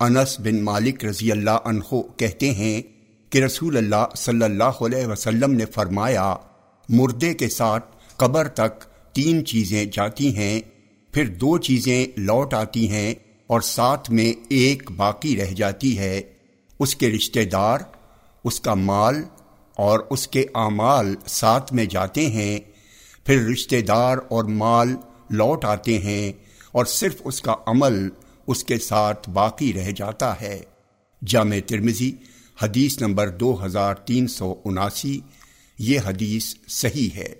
انس بن مالک رضی اللہ عنہ کہتے ہیں کہ رسول اللہ صلی اللہ علیہ وسلم نے فرمایا، مردے کے ساتھ قبر تک تین چیزیں جاتی ہیں، پھر دو چیزیں لوٹ آتی ہیں اور ساتھ میں ایک باقی رہ جاتی ہے۔ اس کے رشتہ دار، اس کا مال اور اس کے اعمال ساتھ میں جاتے ہیں، پھر رشتہ دار اور مال لوٹ آتے ہیں اور صرف اس کا عمل اس کے ساتھ باقی رہ جاتا ہے۔ جامع ترمزی حدیث نمبر دو ہزار تین سو اناسی، یہ حدیث صحیح ہے۔